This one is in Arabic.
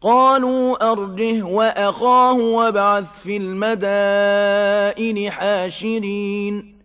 قَالُوا أَرْجِهْ وَأَخَاهُ وَابْعَثْ فِي الْمَدَائِنِ حَاشِرِينَ.